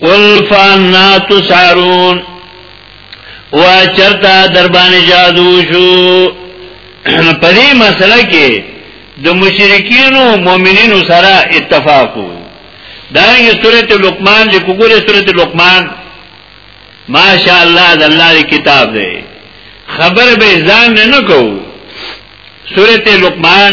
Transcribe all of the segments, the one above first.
قل فانا تسعرون وا چرتا دربان جادو شو په دې مسله کې د مشرکین او مؤمنینو سره اتفاق وو دا یې سورته لقمان چې وګوره سورته لقمان ماشاء الله د الله کتاب دی خبر به ځان نه کو سورته لقمان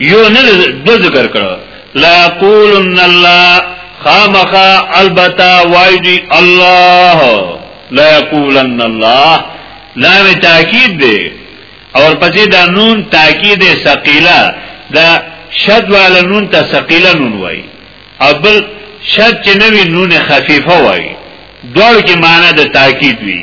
یو نه د ذکر کړه لا قولن الله خامخا البتا وایدی الله لا قولن الله لا تاکید دی اور پسې دا نون تاکید ثقيله دا شد والا نون ته ثقيله نون وای ابل شد چې نوی نون خفيفه وای دوړ کې معنی د تاکید وی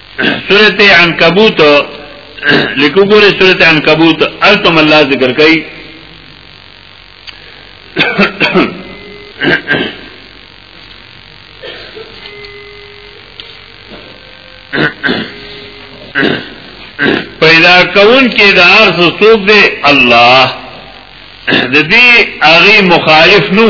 سورت عنکبوت لیکو ګوره سورت عنکبوت التم الله ذکر کوي پیدا کون کې دا ارس سوق دی الله د دې هغه مخالف نو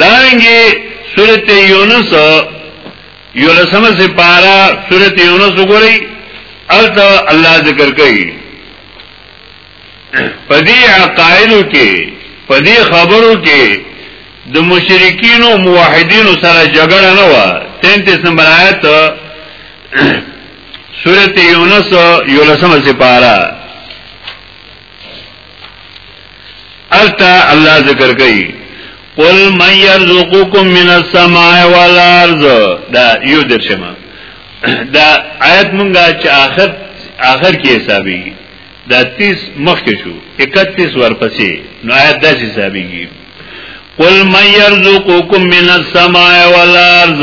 دارنګي سورته یونس یو لسمه سپارا سورته یونس وګورئ الته الله ذکر کوي پدې عقایدو کې پدې خبرو کې د مشرکین او موحدین سره جګړه نه و 33 نمبر آیت سورته یونس یو لسمه سپارا التا الله ذکر کوي قل من يرزقكم من السماء والارض دا یو درشمه دا آیت مونږه چې آخر آخر کې حسابي دا 30 مخکې شو 31 ورپسې نو آیت دا چې حسابيږي قل من يرزقكم من السماء والارض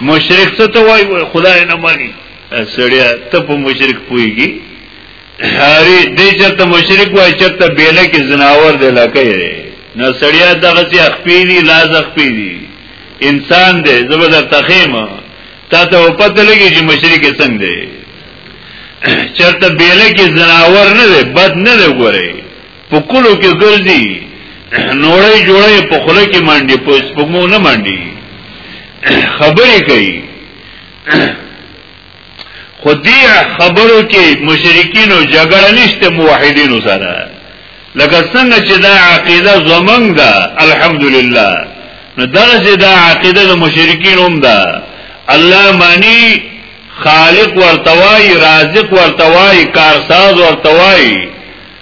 مشرک څه ته وای خدای نه مانی سړیا ته په مشرک پويږي هاري دې چرته مشرک وای چرته بیله کې زناور دی لکه نه سړیا دغه چې اخپيري لاز اخپيري انسان دی زبردست تخیمه تا ته پته لګي چې مشرک څنګه دی چرته بیله کې زناور نه دی بد نه دی ګوري په کلو کې ګرځي نوړې جوړې په خله کې منډي په سپمو نه منډي خبرې کوي خودی خبرو کې مشرکین او جګړه نشته موحدینو سره لکه څنګه چې دا عقیده زمنګ ده الحمدلله نو دا چې دا عقیده د مشرکین هم ده الله معنی خالق ورتوای رازق ورتوای کارساز ورتوای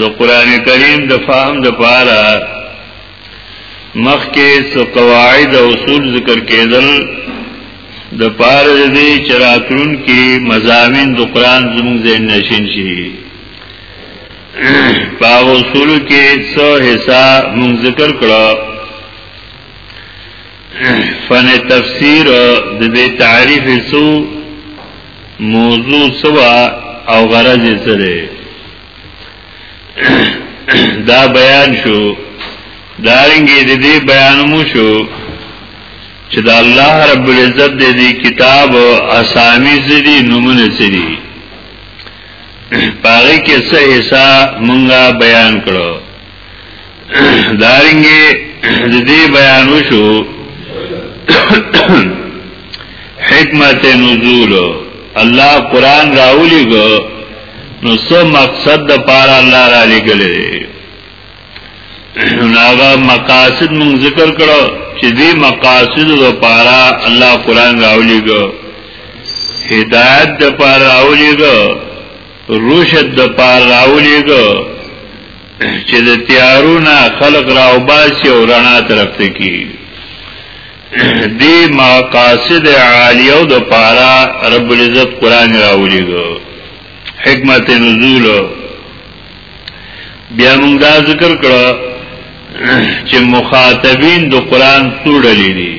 د قران کریم د فهم د پاره مخکې څو قواعد او اصول ذکر کېدل د پاره دې چراتون کې مزامین د قران زموږ ذهن نشین شي په اصول کې څو حصہ موږ ذکر کړو فن تفسیر د دې تعریف څو موضوع څه وه او غرض یې څه دی دا بیان شو دا رنګې د دې بیان مو شو چې د الله رب العزت د دې کتاب اسامي زدي نمونه سړي پاره کې څه حصہ مونږه بیان کړو دارنګي د دې بیان وشو حکمت نزول الله قران راولي ګو نو څه مقصد د پاره الله را لګلې ناغه مقاصد مون ذکر کړو چې دې مقاصد د پاره الله قران راولي ګو هدایت د پاره راولي ګو رشد د پار راولېګو چې د تیارونه خلق راوباسي او رڼا طرف ته کی دی مقاصد عالیو د پارا رب العزت قران راولېګو حکمت نزول بیا موږ دا ذکر کړو چې مخاطبین د قران څوړلې دي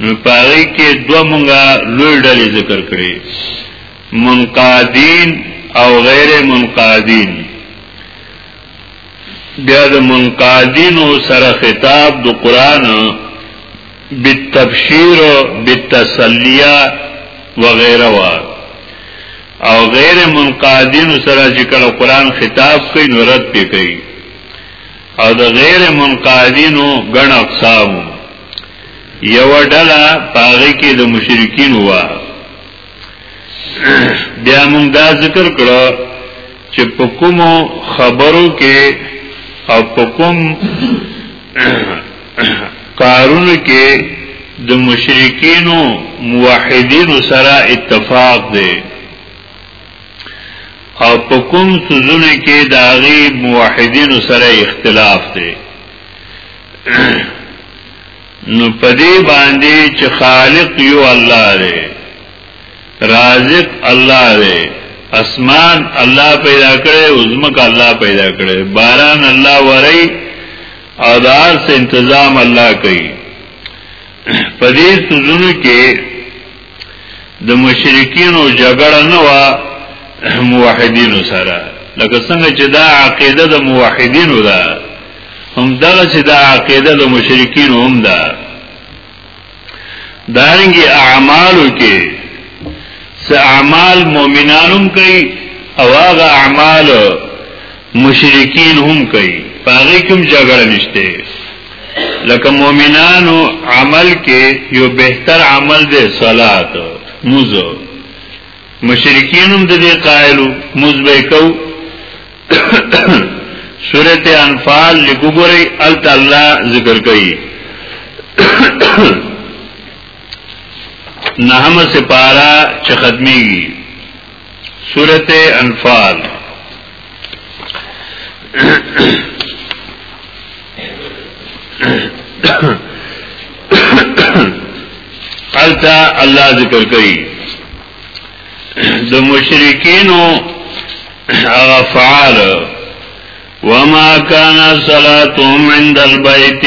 نو پاره کې دوه مونږه لوی ډلې ذکر کړې منقادین او غیر منقادین بیا د منقادین سره خطاب د قران بالتبشیر بالتسلیه وغیره وا او غیر منقادین سره چې کله قران خطاب کوي نو رد پی کوي او د غیر منقادین غن اقسام یو ډله پاره کې د مشرکین وا بیا موږ دا ذکر کړو چې په کوم خبرو کې او په کوم کارونو کې د مشرکین او موحدین سره اتفاق دی او په کوم سوزونه کې د هغه موحدین سره اختلاف دی نو پدې باندې چې خالق یو الله دی رازق الله دی اسمان الله پیدا کړي او زمکه الله پیدا کړي باران الله وري او د ارث تنظیم الله کوي پدې سوزونو کې د مشرکینو جګړه نه و موحدینو سره لکه څنګه چې دا عقیده د موحدینو ده هم دغه چې دا عقیده د مشرکینو هم ده دارنګي اعمالو کې څه اعمال مؤمنانو کوي او هغه اعمال مشرکین هم کوي پاره کوم جګړه نشته لکه مؤمنانو عمل کې یو بهتر عمل دی صلات موزو مشرکین هم د دې قائلو موز به کو سورته انفال لګوري ال تعالی ذکر کوي نهم سپارا چې ختميږي سورت انفال حالتا اللہ ذکر کری د مشرکینو هغه فعال وما كان صلاتهم عند البيت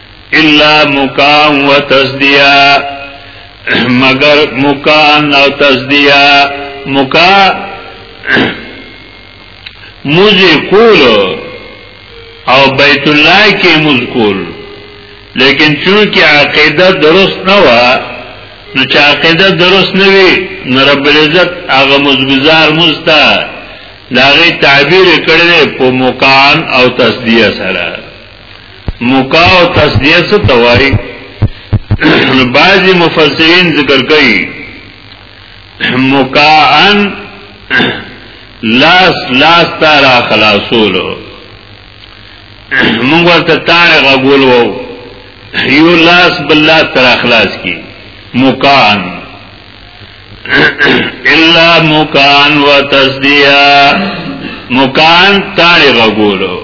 الا مکان و تصدیه مگر مکان او تصدیه مکا موزی کول او بیت الله کې موز کول لیکن چونکه عقیده درست نه و نو چې عقیده درست نه وي نو رب العزت هغه مزګزار مستا لاغه تعبیر کړل په مکان او تصدیه سره مکا او تسنیه څه توای بعضی مفسرین ذکر کوي مکاان لاس لاس تارا خلاصول موږ ورته تای غول وو یو لاس بل لاس تارا خلاص کی مکان الا مکان و تصدیه مکان تای غول وو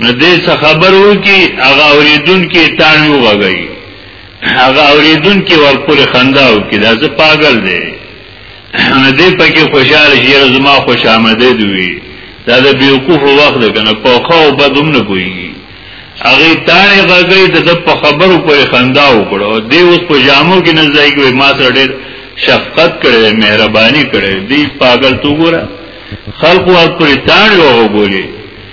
نو دې څه خبر وو کی هغه اوریدون کې تان یو غږی هغه اوریدون کې ورپورې خنداو کې دا څه پاگل دی نو دې پکې خوشاله شي زما خوش آمده دوی دا د بیوقوف وخت دی کنه په خو بدوم نه پوي هغه تان غږی د په خبرو پورې خنداو کړو دې اوس په جامو کې نه ځای کې ما سره ډېر شفقت کړي مهرباني کړي دې پاگل تو ګوره خلق ورپورې تان یو غوړي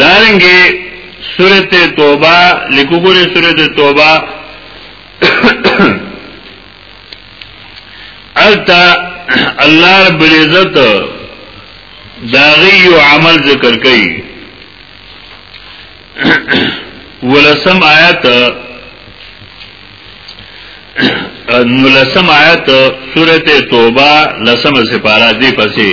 دارنګه سورته توبه لیکو ګورې سورته توبه التا الله رب العزت داغي یو عمل ذکر کوي ولسم آیات نو لسم آیت سورت توبه لسم سپارا دی پسی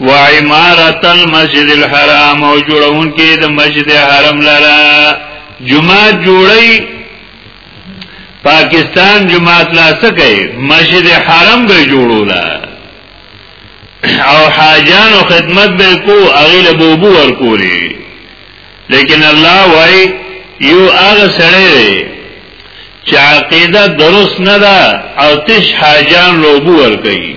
و عمارت المسجد الحرام او جوړون کې د مسجد حرام لرا جمعه جوړي پاکستان جماعت لا سکه مسجد حرام به جوړولا او حاجان او خدمت به کو اغیل بوبو ور کولی لیکن الله وای یو هغه سره دی چې عقیده درست نه ده او تش حاجان لوبو ور کوي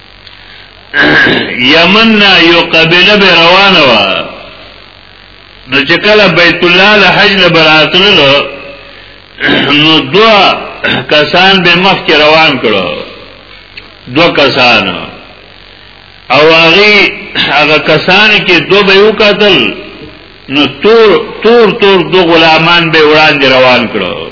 یمن نه یو قبیله به روانه و نو چې کله بیت الله له حج له براتللو نو دوا کسان به مخ کې روان کړو دو کسان او هغه هغه کسان کې دو به یو قتل نو تور تور تور دو غلامان به وړاندې روان کړو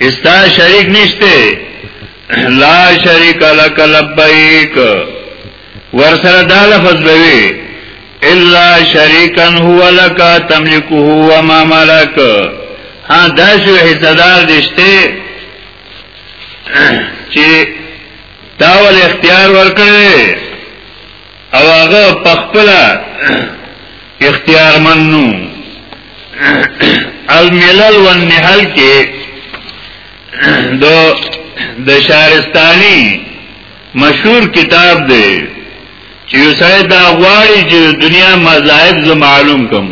استا شریک نشته لا شریک لک لبیک ورسره دا لفظ بوي الا شریکا هو لک تملکه و ما ملک ها دا شو حصدار دشته چې تاول اختیار ورکړي او هغه پخپلا اختیار منو الملل والنحل کې دو د شارستانی مشهور کتاب دی چې یو سړی دا غواړي چې دنیا مذاهب زو معلوم کوم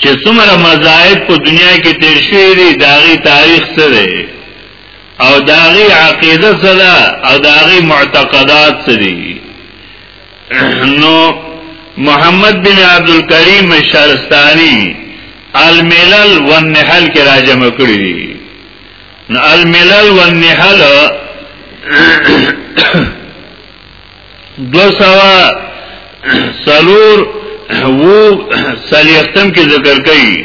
چې څومره مذاهب په دنیا کې تیر شوي دي دا غي تاریخ څه دی او داغي عقیده سره او داغي معتقدات سره نو محمد بن عبد الكريم شارستاني الملل والنحل کې راجم کړی دي نو الملل والنحل دو سوا سلور وو سلیختم کې ذکر کړي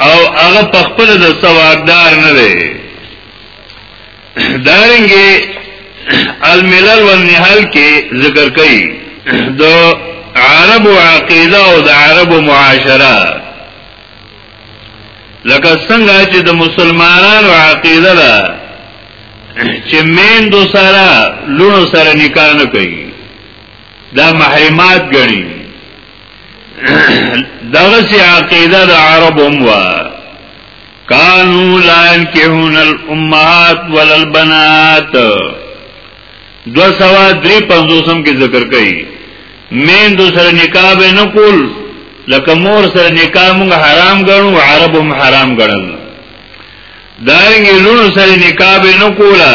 او هغه په خپل د سواددار نه دی دارنګه الملل والنهال کې ذکر کړي د عرب عقیده او د عرب معاشره لکه څنګه چې د مسلمانانو عقیده ده چې مین دو سره لونو سره نکاح نه کوي دا محرمات ګڼي دغه سي عقیده د عرب هم وا کانو لا انکهون الامهات وللبنات دو سوا دری پنځوسم کې ذکر کړي مین دو سره نکاح به نه کول لکه مور سره نکاح موږ حرام ګڼو عرب هم حرام ګڼل دارنګ لونو سره نکاح به نه کولا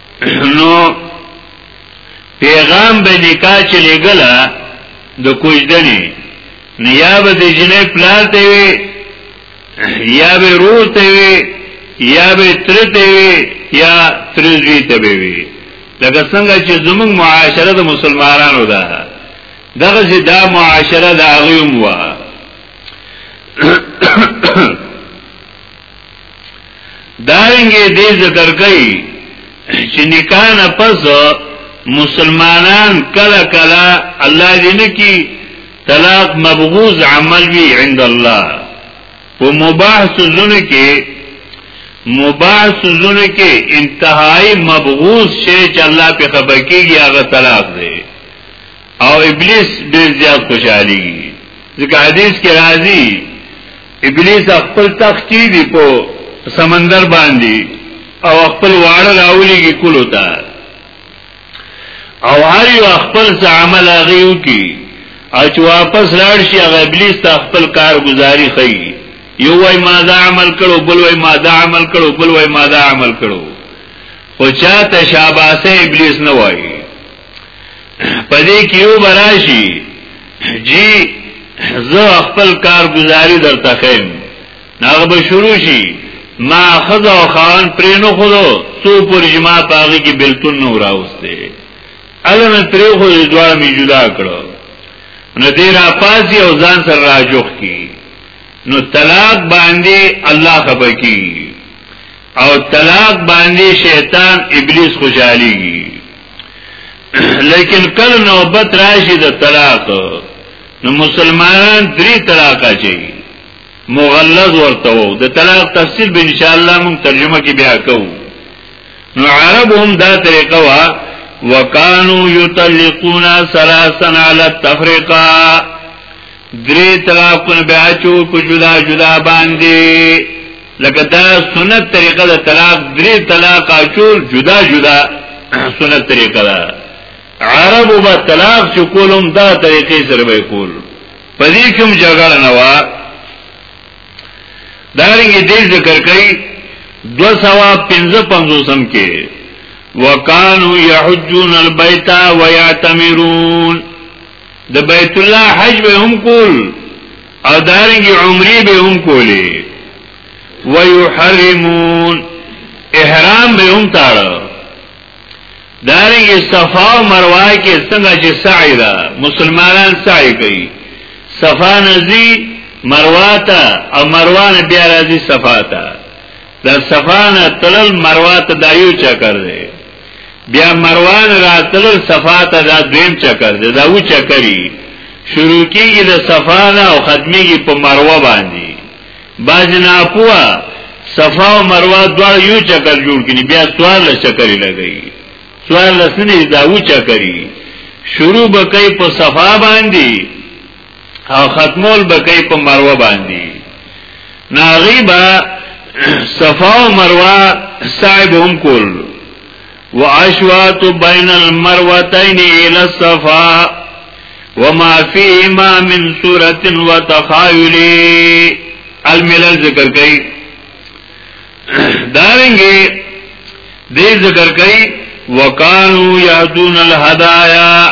نو پیغام به نکاح چې لګلا د کوجدنې نیاب د جنې پلار ته وي یا به رور ته وي یا به تر ته وي یا ترزوی ته وي لکه څنګه چې زموږ معاشره د مسلمانانو ده دغه چې دا معاشره د هغه مو دارنګه دې ذکر کوي چې نکاح نه پس مسلمانان کله کله الله دې نه کی طلاق مبغوز عمل وی عند الله په مباح سوزونه کې مباح سوزونه کې انتهائی مبغوز شی چې الله په خبر کېږي هغه طلاق دی او ابلیس ډیر زیات خوشحاليږي ځکه حدیث کې راځي ابلیس خپل تختی دی په سمندر باندې او خپل واړه راولېږي کولو ته او هر یو خپل څه عمل هغه یو کی او چې واپس لاړ شي هغه ابلیس ته خپل کار گزاري خي یو وای ما دا عمل کړو بل وای ما دا عمل کړو بل وای ما دا عمل کړو خو چا تشاباسه ابلیس نه وای په دې کې یو براشي جی زه خپل کارګزاري درته خیم هغه به شروع شي ما خزه او خان پرې نه خلو څو پر جما پاغي کې بلتون نه راوسته اله مې پرې خو دوه می جدا کړو نو دې را پاسي او ځان سره راجوخ کی نو طلاق باندې الله خبر کی او طلاق باندې شیطان ابلیس خوشحاليږي لیکن کله نوبت راشي د طلاق نو مسلمانان درې طلاق اچي مغلظ ورته وو د طلاق تفصیل به ان شاء الله موږ ترجمه کې بیا کوو نو عرب هم دا طریقه وا وکانو یطلقون ثلاثا علی التفریقه درې طلاقونه بیا چو په جدا جدا باندې لکه دا سنت طریقه د طلاق درې طلاق اچول جدا جدا سنت طریقه ده عربو به طلاق چې کولم دا طریقې سره به کول په دې کوم جګړه نه وا دارنګه دې ذکر کړي 255 سم کې وکانو یحجون البیت ویعتمرون د بیت الله حج به هم کول او دارنګ عمره به هم کولې ويحرمون احرام به هم تاړه دارنګ صفا او مروه کې څنګه چې سعی ده مسلمانان سعی کوي صفا نزي مروه ته او مروه نه بیا راځي صفا ته د صفا نه تلل مروه ته دایو چکر دی بیا مروان راتل صفا ته دا دویم چکر دی دا و چکری شروع کیږي د صفا نه او ختميږي په مروه باندې باز نه پوها صفا او مروه دواړه یو چکر جوړ کړي بیا سوال له چکر لګي سوال لسنه دا و چکرې شروع بکې په صفا باندې او ختمول بکی په مروه باندې ناغي با صفا او مروه صاحب هم کول واشوات بین المروتین الى الصفا وما فيهما من سورة وتخايل الملل ذکر کئی دارنگی دی ذکر کئی وکانو یادون الهدایا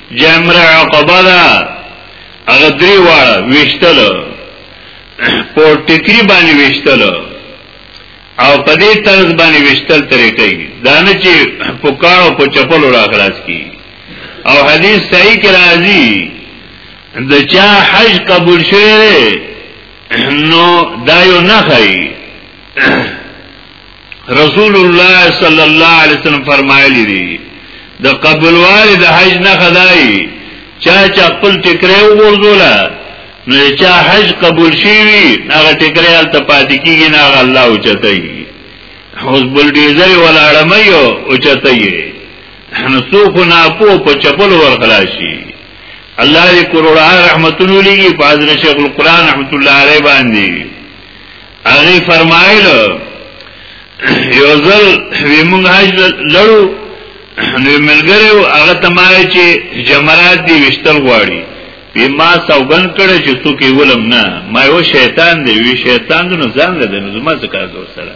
جمر عقبه دا هغه درې واړه وشتل په ټکری باندې وشتل او په دې طرز باندې وشتل طریقې دا نه چې په کارو په چپلو را خلاص کی او حدیث صحیح کې راځي د چا حج قبول شوی نو دا یو نه خی رسول الله صلی الله علیه وسلم فرمایلی دی د قبولوالي د حج نه خدای چا چا خپل ټکرې وګورځولا نو چا حج قبول شي هغه ټکرې حالت پاتې کیږي نه هغه الله او چتای اوس بل دې زری ولاړمې او چتای نو څوک نه پو په چپل ورخلاشي الله دې کروڑه رحمتونو لګي په حضرت شیخ القران رحمت الله علیه باندې هغه فرمایل یو ځل وی مونږ حج لړو نو ملګری او هغه تمای چې جمرات دی وشتل غواړي وی ما سوګن کړه چې څوک ولم نه ما یو شیطان دی وی شیطان نو ځان له نو زما څه کار سره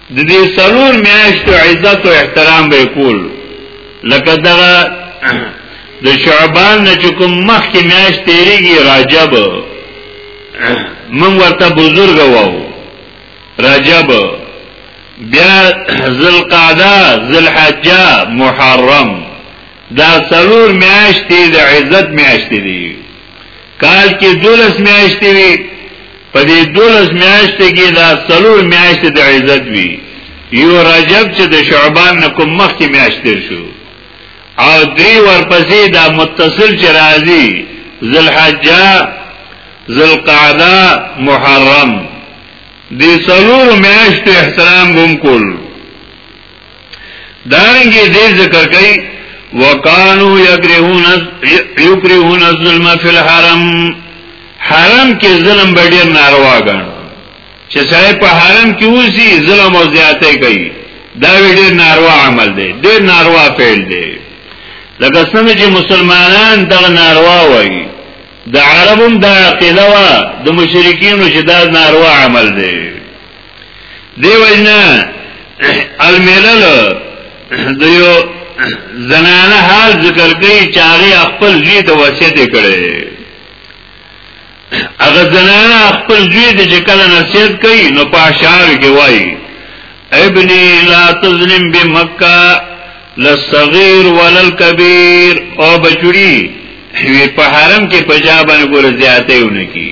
د دې سلور میاشتو عزت او احترام به کول لکه دا د شعبان نه کوم مخ کې میاشت تیریږي رجب من ورته بزرګ وو رجب بیا ذل قعده ذل حجه محرم دا سلور میاشتی دا عزت میاشتی دی کال کې دولس میاشتی وی په دې دولس میاشتې کې دا سلور میاشتې د عزت وی یو رجب چې د شعبان نه کوم مخ کې میاشتې شو او دې ورپسې دا متصل چې راځي ذوالحجه ذوالقعده محرم دې سلور میاشتې احترام هم کول دارنګه دې ذکر کوي وکانو یکرهون یکرهون الظلم فی الحرم حرم کې ظلم ډیر ناروا ګڼ چې سړی په حرم کې اوسي ظلم او زیاته کوي دا ډیر ناروا عمل دی ډیر ناروا فعل دی لکه څنګه چې مسلمانان دا ناروا وایي د عربم دا عقیده وا د مشرکین چې دا ناروا عمل دی دیو جنا الملل دیو زنانه حال ذکر کوي چې هغه خپل زوی ته وصیت کړي هغه زنانه خپل زوی ته چې کله نصیحت کوي نو په اشعار کې وایي ابني لا تظلم بمکه للصغير ولا الكبير او بچړي وی په حرم کې پجابن ګور زیاتې ونکي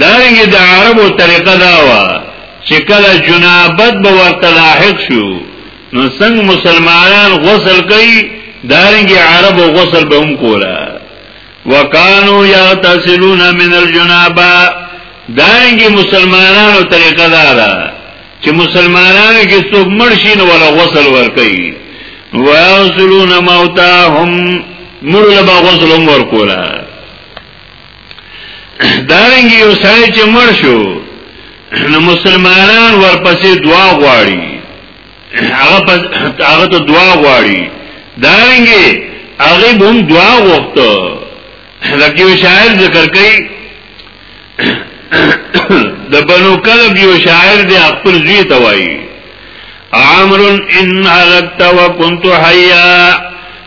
دارنګه د عربو طریقه دا و چې کله جنابت به ورته لاحق شو نو څنګه مسلمانان غسل کوي دارنګه عربو غسل به هم کولا وکانو یغتسلون من الجنابه دارنګه مسلمانانو طریقه دا ده چې مسلمانانو کې څوک مرشي نو ولا غسل ور کوي ويغسلون موتاهم مرلبا غسل ور کولا دارنګ یو سړی چې مړ شو نو مسلمانان ورپسې دعا غواړي هغه پس هغه ته دعا غواړي دارنګ هغه هم دعا غوښته لکه یو شاعر ذکر کوي د بنو کلب یو شاعر دی خپل زوی ته وایي عمرو ان هلکت وكنت حيا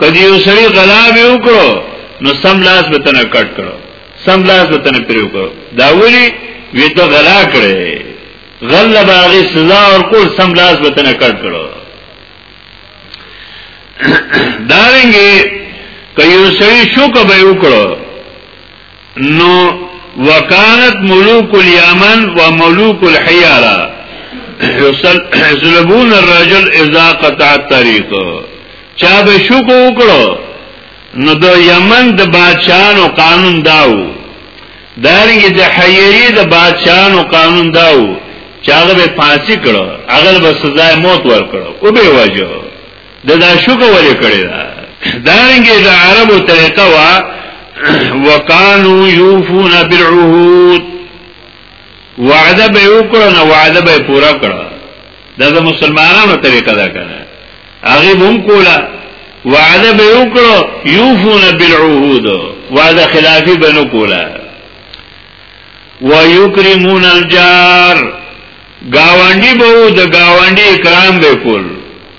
کدی یو سړی غلا به وکړو نو سم لاس به تنه کټ کړو سم لاس به تنه پریو کړو دا ولی وی ته غلا کړې غل باغی سزا اور کول سم لاس به تنه کټ کړو دارنګي که یو سړی شوکه به وکړو نو وکانت ملوک اليمن وملوک الحيارة يسلبون الرجل اذا قطع الطريق چا به شکو وکړو نو د یمن د بادشاہانو قانون داو دارنګه د حیری د بادشاہانو قانون داو چاغه به پانسی کړو هغه به سزا موت ورکړو او به وجو د دا شکر ولې کړی دا دارنګه د عربو طریقه وا وکانو یوفون بالعهود وعده به وکړه نو وعده به پورا کړه دا د مسلمانانو طریقه ده کنه هغه هم کولا وعده به وکړه یوفون بالعهود وعده خلافی به نه کولا ويكرمون الجار گاونډي به د گاونډي اکرام به کول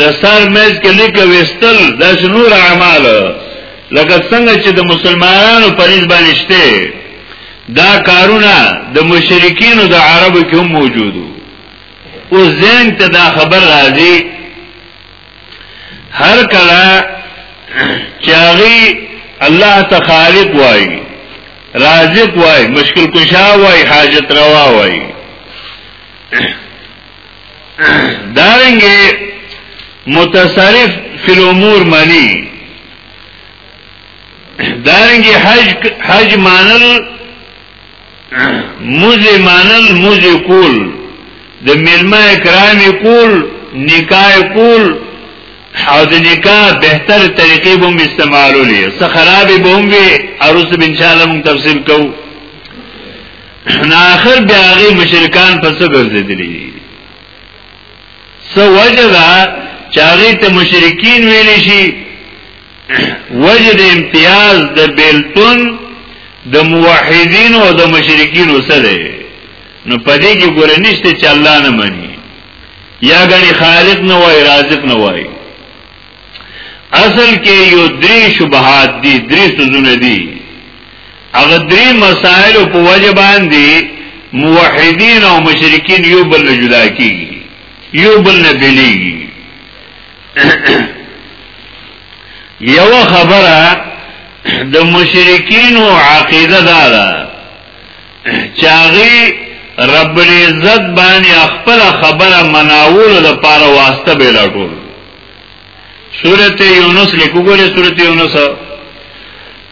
د سر میز کې لیک وستل دا نور اعمال لکه څنګه چې د مسلمانانو په نسبت باندې شته دا کارونه د مشرکین او د عربو کې هم موجودو او زین ته دا خبر راځي هر کله چاغي الله ته خالق وای رازق وای مشکل کشا وای حاجت روا وای دارنګه متصرف فی الامور منی دارنګه حج حج مانل موزه مانل موزه کول د ملما کرام کول نکاح کول او د نکاح بهتر طریقې به هم استعمالولې څه خرابې به هم وي عروس به ان شاء الله موږ تفصیل کوو نه اخر بیا هغه مشرکان په څه ګرځېدلي سو وجه دا چې هغه ته مشرکین ویل شي وجه د امتیاز د بیلتون د موحدین او د مشرکین سره نو پدې کې ګور نشته چې الله نه مني یا غني خالق نه وای رازق نه وای اصل کې یو درې شبهات دي درې سوزونه دي هغه درې مسائل په وجه باندې موحدین او مشرکین یو بل نه جدا کیږي یو بل نه بلیږي یو خبره د مشرکین او عقیده دا ده چاغي رب العزت باندې خپل خبره مناول د پاره واسطه به لټول سورته یونس لیکو ګوره سورته یونس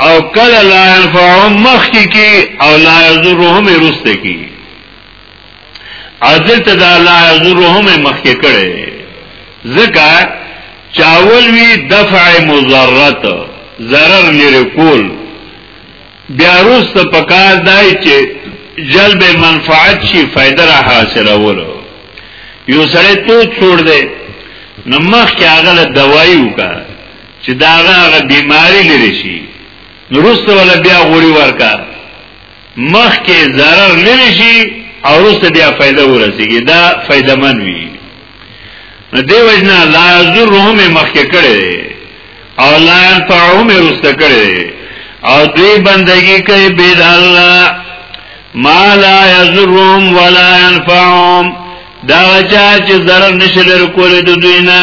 او کله لا ينفعهم مخکې کی او لا يضرهم رسته کی عدل ته دا لا يضرهم مخکې کړي ځکه چاول وی دفع مضرت ضرر لري کول بیا روست پکار دای چې جلب منفعت شي فائدہ را حاصله ورو یو سره تو چھوڑ دے نمخ کیا غلط دوائی وکا چې دا هغه بیماری لري شي نورسته ولا بیا غوري ورکا مخ کې zarar لري شي او رسته بیا فائدہ ورسیږي دا فائدہ من وي نو دی وجنا لا ضرهم مخ کې کړي او لا ينفعهم رسته کړي او دوی بندگی کوي بيد الله ما لا يضرهم ولا ينفعهم دا چا چې zarar نشلر کول د دوی نه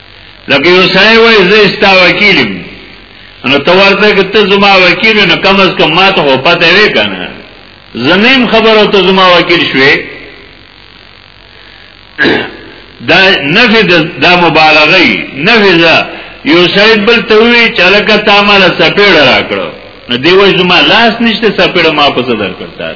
لکه یو سړی وایي زه ستا وکیل یم نو ته ورته که ته زما وکیل نو کم از کم ما ته خو پته وی که نه زه نه یم خبر او ته زما وکیل شوې دا نفی دا مبالغه ای نفی دا یو سړی بل ته وی چې لکه تا ما له سپېړه راکړو نو دی وایي زما لاس نشته سپېړه ما په څه درکړتا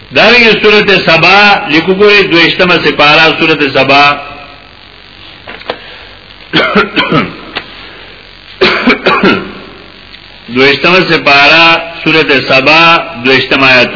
دارنګه سورته سبا لیکو ګورې دویشتمه سپارا سورته سبا دویشتمه سپارا سورته سبا دویشتمه آیت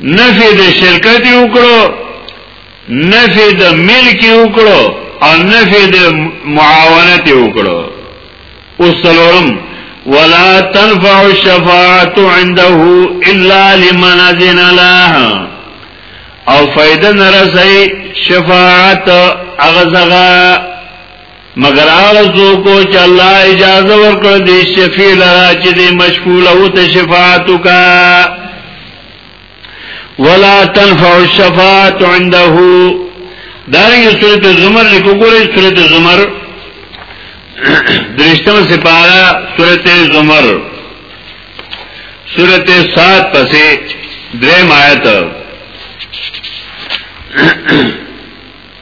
نفی د شرکت وکړو نفی د ملک وکړو او نفی د معاونت وکړو اوس څلورم ولا تنفع الشفاعه عنده الا لمن اذن له او فائدہ نرسي شفاعت اغزغه مگر هغه څوک چې الله اجازه ورکړ دی شفیع لرا چې دی مشغول او ته شفاعت وکا ولا تنفع الشفاعت عنده دارنګه سورته زمر لیکو ګورې سورته زمر درشتم سپارا سورته زمر سورته 7 پسې درې آیت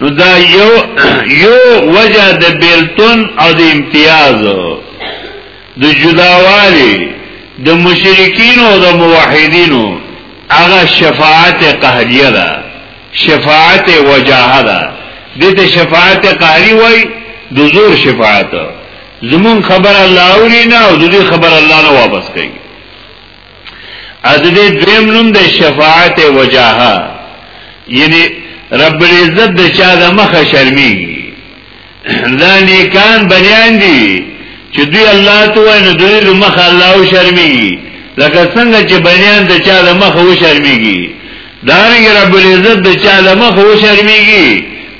نو دا یو یو وجه د بیلتون او د امتیاز د جداوالی د مشرکین او د موحدینو هغه شفاعت قهریه ده شفاعت وجاهه ده دته شفاعت قهری وای د زور شفاعت زمون خبر الله اورینا او د دې خبر الله نه واپس کوي ازدی دویم نوم د شفاعت وجاها یعنی رب العزت د چا د مخه شرمی دا نیکان بنیان دی چې دوی الله ته وای نو دوی د مخه الله او شرمی لکه څنګه چې بنیان د چا د مخه و شرمیږي دارنګ رب العزت د چا د مخه و شرمیږي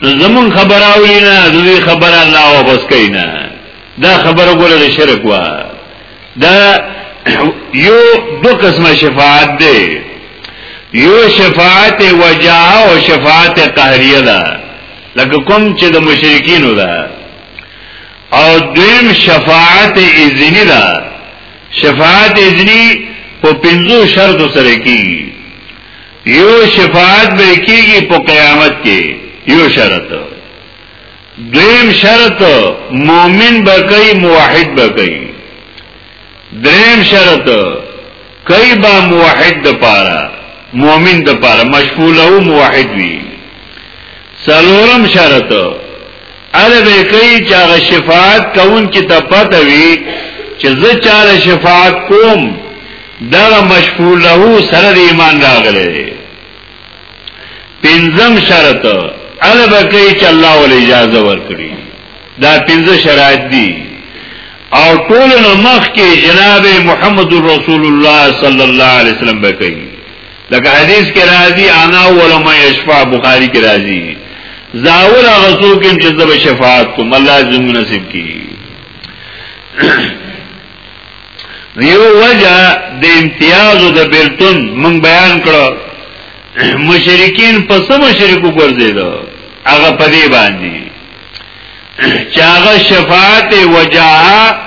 نو زمون خبره اورینه دوی خبره الله واپس کینا دا خبره ګوره شرک وای دا یو دو قسم شفاعت دی یو شفاعت وجاء او شفاعت قهریه ده لکه کوم چې د مشرکینو ده او دویم شفاعت اذنی ده شفاعت اذنی په پنځو شرطو سره کیږي یو شفاعت به کیږي په قیامت کې یو شرط دویم شرط مومن به کوي موحد به کوي دریم شرط کوي با موحد د پاره مومن د پاره مشغول او موحد وي څلورم شرط اره به کوي چې هغه شفاعت کوون کې ته پته وي چې زه چاله شفاعت کوم دا مشغول له سره ایمان راغلی پنځم شرط اله بکې چې الله ول اجازه ورکړي دا پنځه شرایط دي او ټول نو مخ کې جناب محمد رسول الله صلی الله علیه وسلم بکې لکه حدیث کې راځي انا اول ما یشفع بخاری کې راځي زاول غسو کې چې زب شفاعت کوم الله زموږ نصیب کړي یو وجه د امتیاز د بیلتون من بیان کړو مشرکین په سم مشرکو ګرځیدو هغه په دې باندې چې هغه شفاعت وجاهه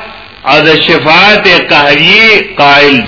او د شفاعت قهری قائل